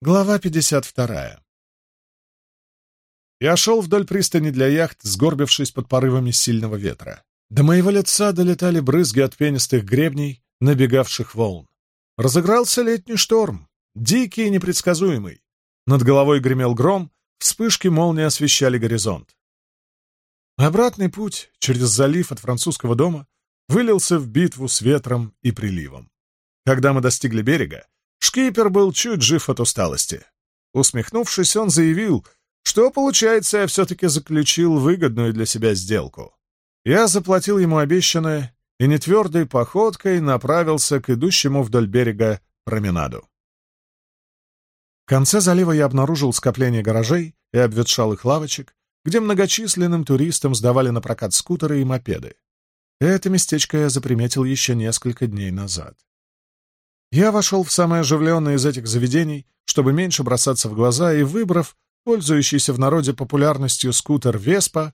Глава 52. Я шел вдоль пристани для яхт, сгорбившись под порывами сильного ветра. До моего лица долетали брызги от пенистых гребней, набегавших волн. Разыгрался летний шторм, дикий и непредсказуемый. Над головой гремел гром, вспышки молнии освещали горизонт. Обратный путь через залив от французского дома вылился в битву с ветром и приливом. Когда мы достигли берега, Шкипер был чуть жив от усталости. Усмехнувшись, он заявил, что, получается, я все-таки заключил выгодную для себя сделку. Я заплатил ему обещанное и нетвердой походкой направился к идущему вдоль берега променаду. В конце залива я обнаружил скопление гаражей и обветшалых лавочек, где многочисленным туристам сдавали на прокат скутеры и мопеды. Это местечко я заприметил еще несколько дней назад. Я вошел в самое оживленное из этих заведений, чтобы меньше бросаться в глаза, и, выбрав пользующийся в народе популярностью скутер «Веспа»,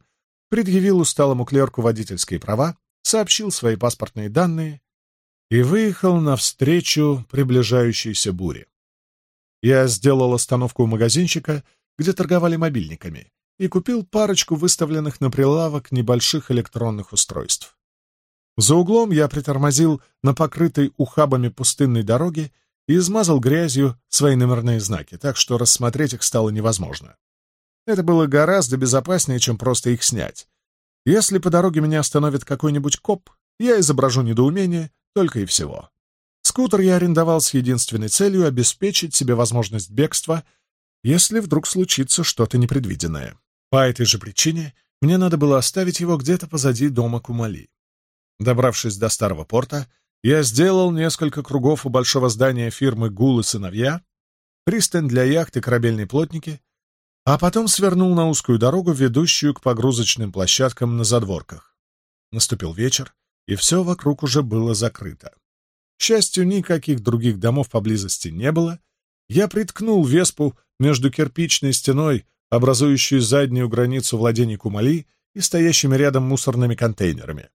предъявил усталому клерку водительские права, сообщил свои паспортные данные и выехал навстречу приближающейся буре. Я сделал остановку у магазинчика, где торговали мобильниками, и купил парочку выставленных на прилавок небольших электронных устройств. За углом я притормозил на покрытой ухабами пустынной дороге и измазал грязью свои номерные знаки, так что рассмотреть их стало невозможно. Это было гораздо безопаснее, чем просто их снять. Если по дороге меня остановит какой-нибудь коп, я изображу недоумение, только и всего. Скутер я арендовал с единственной целью обеспечить себе возможность бегства, если вдруг случится что-то непредвиденное. По этой же причине мне надо было оставить его где-то позади дома Кумали. Добравшись до старого порта, я сделал несколько кругов у большого здания фирмы «Гул и сыновья», пристань для яхты корабельной плотники, а потом свернул на узкую дорогу, ведущую к погрузочным площадкам на задворках. Наступил вечер, и все вокруг уже было закрыто. К счастью, никаких других домов поблизости не было. Я приткнул веспу между кирпичной стеной, образующей заднюю границу владений Кумали, и стоящими рядом мусорными контейнерами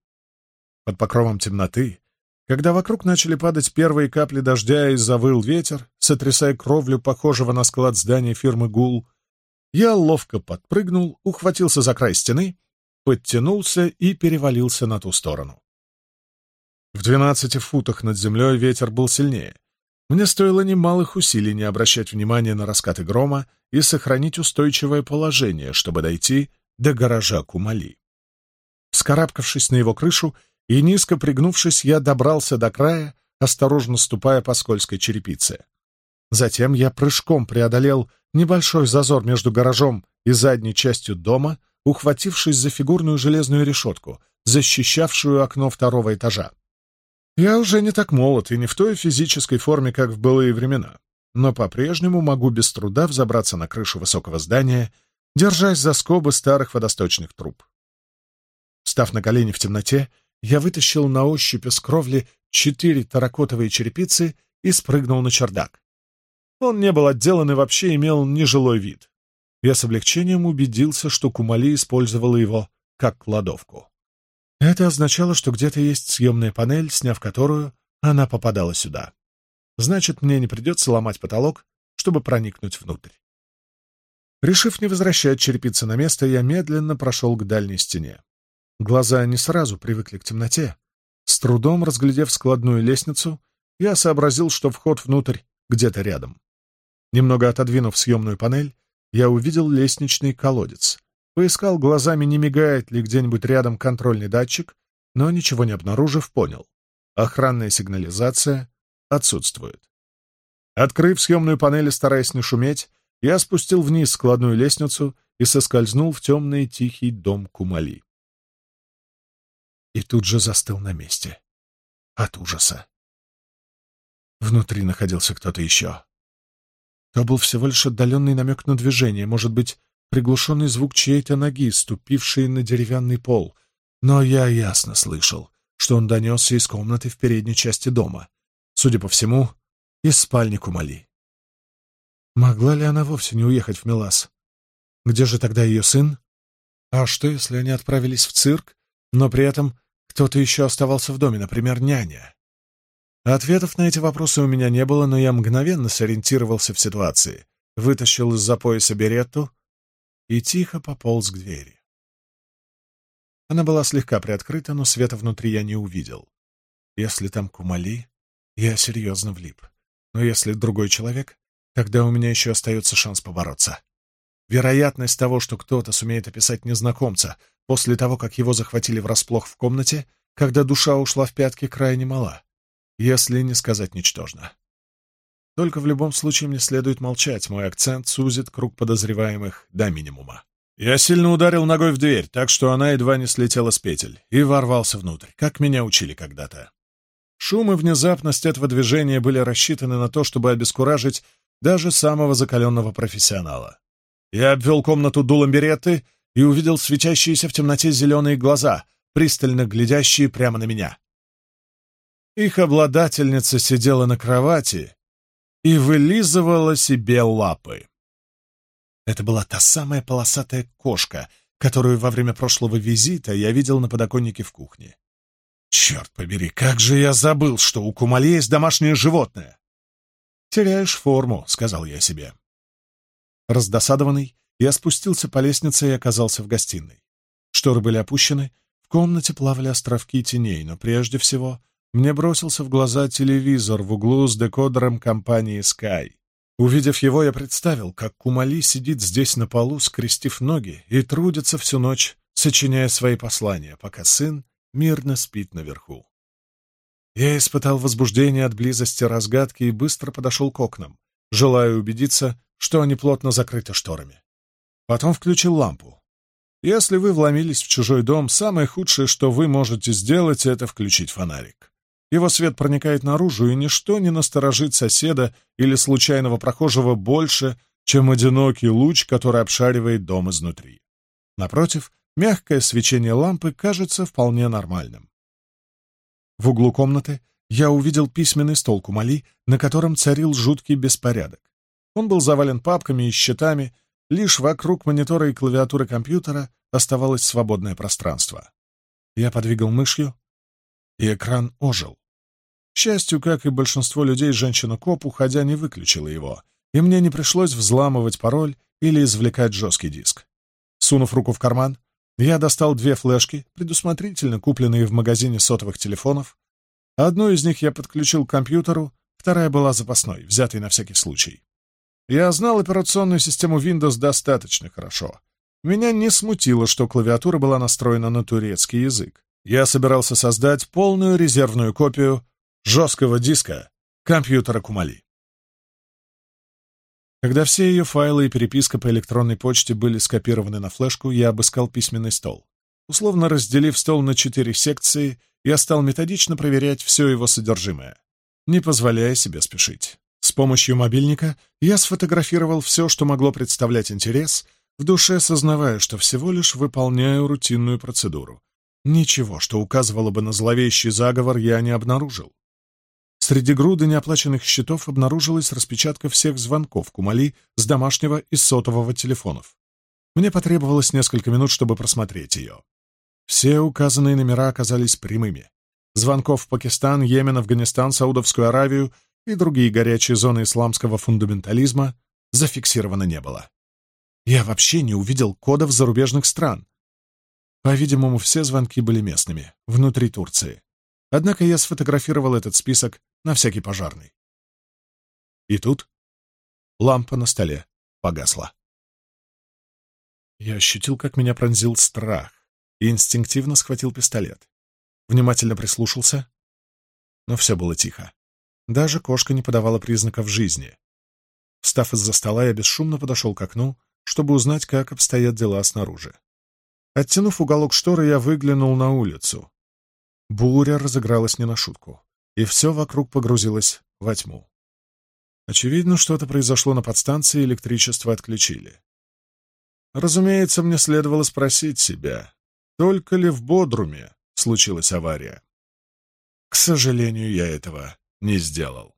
под покровом темноты, когда вокруг начали падать первые капли дождя и завыл ветер, сотрясая кровлю похожего на склад здания фирмы «Гул», я ловко подпрыгнул, ухватился за край стены, подтянулся и перевалился на ту сторону. В двенадцати футах над землей ветер был сильнее. Мне стоило немалых усилий не обращать внимания на раскаты грома и сохранить устойчивое положение, чтобы дойти до гаража Кумали. Вскарабкавшись на его крышу, и, низко пригнувшись, я добрался до края, осторожно ступая по скользкой черепице. Затем я прыжком преодолел небольшой зазор между гаражом и задней частью дома, ухватившись за фигурную железную решетку, защищавшую окно второго этажа. Я уже не так молод и не в той физической форме, как в былые времена, но по-прежнему могу без труда взобраться на крышу высокого здания, держась за скобы старых водосточных труб. Став на колени в темноте, я вытащил на ощупь из кровли четыре таракотовые черепицы и спрыгнул на чердак. Он не был отделан и вообще имел нежилой вид. Я с облегчением убедился, что Кумали использовала его как кладовку. Это означало, что где-то есть съемная панель, сняв которую, она попадала сюда. Значит, мне не придется ломать потолок, чтобы проникнуть внутрь. Решив не возвращать черепицы на место, я медленно прошел к дальней стене. Глаза не сразу привыкли к темноте. С трудом разглядев складную лестницу, я сообразил, что вход внутрь где-то рядом. Немного отодвинув съемную панель, я увидел лестничный колодец. Поискал глазами, не мигает ли где-нибудь рядом контрольный датчик, но ничего не обнаружив, понял. Охранная сигнализация отсутствует. Открыв съемную панель и стараясь не шуметь, я спустил вниз складную лестницу и соскользнул в темный тихий дом Кумали и тут же застыл на месте. От ужаса. Внутри находился кто-то еще. То был всего лишь отдаленный намек на движение, может быть, приглушенный звук чьей-то ноги, ступившей на деревянный пол. Но я ясно слышал, что он донесся из комнаты в передней части дома. Судя по всему, из спальни Кумали. Могла ли она вовсе не уехать в Милас? Где же тогда ее сын? А что, если они отправились в цирк, но при этом кто-то еще оставался в доме, например, няня. Ответов на эти вопросы у меня не было, но я мгновенно сориентировался в ситуации, вытащил из-за пояса беретту и тихо пополз к двери. Она была слегка приоткрыта, но света внутри я не увидел. Если там Кумали, я серьезно влип. Но если другой человек, тогда у меня еще остается шанс побороться. Вероятность того, что кто-то сумеет описать незнакомца, после того, как его захватили врасплох в комнате, когда душа ушла в пятки крайне мала, если не сказать ничтожно. Только в любом случае мне следует молчать, мой акцент сузит круг подозреваемых до минимума. Я сильно ударил ногой в дверь, так что она едва не слетела с петель, и ворвался внутрь, как меня учили когда-то. Шум и внезапность этого движения были рассчитаны на то, чтобы обескуражить даже самого закаленного профессионала. Я обвел комнату дулом береты — и увидел светящиеся в темноте зеленые глаза, пристально глядящие прямо на меня. Их обладательница сидела на кровати и вылизывала себе лапы. Это была та самая полосатая кошка, которую во время прошлого визита я видел на подоконнике в кухне. Черт побери, как же я забыл, что у Кумали есть домашнее животное! «Теряешь форму», — сказал я себе. Раздосадованный, я спустился по лестнице и оказался в гостиной. Шторы были опущены, в комнате плавали островки теней, но прежде всего мне бросился в глаза телевизор в углу с декодером компании Sky. Увидев его, я представил, как Кумали сидит здесь на полу, скрестив ноги, и трудится всю ночь, сочиняя свои послания, пока сын мирно спит наверху. Я испытал возбуждение от близости разгадки и быстро подошел к окнам, желая убедиться, что они плотно закрыты шторами. Потом включил лампу. Если вы вломились в чужой дом, самое худшее, что вы можете сделать, это включить фонарик. Его свет проникает наружу, и ничто не насторожит соседа или случайного прохожего больше, чем одинокий луч, который обшаривает дом изнутри. Напротив, мягкое свечение лампы кажется вполне нормальным. В углу комнаты я увидел письменный стол Кумали, на котором царил жуткий беспорядок. Он был завален папками и счетами, Лишь вокруг монитора и клавиатуры компьютера оставалось свободное пространство. Я подвигал мышью, и экран ожил. К счастью, как и большинство людей, женщина-коп, уходя, не выключила его, и мне не пришлось взламывать пароль или извлекать жесткий диск. Сунув руку в карман, я достал две флешки, предусмотрительно купленные в магазине сотовых телефонов. Одну из них я подключил к компьютеру, вторая была запасной, взятой на всякий случай. Я знал операционную систему Windows достаточно хорошо. Меня не смутило, что клавиатура была настроена на турецкий язык. Я собирался создать полную резервную копию жесткого диска компьютера Кумали. Когда все ее файлы и переписка по электронной почте были скопированы на флешку, я обыскал письменный стол. Условно разделив стол на четыре секции, я стал методично проверять все его содержимое, не позволяя себе спешить. С помощью мобильника я сфотографировал все, что могло представлять интерес, в душе сознавая, что всего лишь выполняю рутинную процедуру. Ничего, что указывало бы на зловещий заговор, я не обнаружил. Среди груды неоплаченных счетов обнаружилась распечатка всех звонков Кумали с домашнего и сотового телефонов. Мне потребовалось несколько минут, чтобы просмотреть ее. Все указанные номера оказались прямыми. Звонков в Пакистан, Йемен, Афганистан, Саудовскую Аравию — и другие горячие зоны исламского фундаментализма зафиксировано не было. Я вообще не увидел кодов зарубежных стран. По-видимому, все звонки были местными, внутри Турции. Однако я сфотографировал этот список на всякий пожарный. И тут лампа на столе погасла. Я ощутил, как меня пронзил страх, и инстинктивно схватил пистолет. Внимательно прислушался, но все было тихо. Даже кошка не подавала признаков жизни. Встав из-за стола, я бесшумно подошел к окну, чтобы узнать, как обстоят дела снаружи. Оттянув уголок шторы, я выглянул на улицу. Буря разыгралась не на шутку, и все вокруг погрузилось во тьму. Очевидно, что-то произошло на подстанции, электричество отключили. Разумеется, мне следовало спросить себя, только ли в Бодруме случилась авария. К сожалению, я этого не сделал.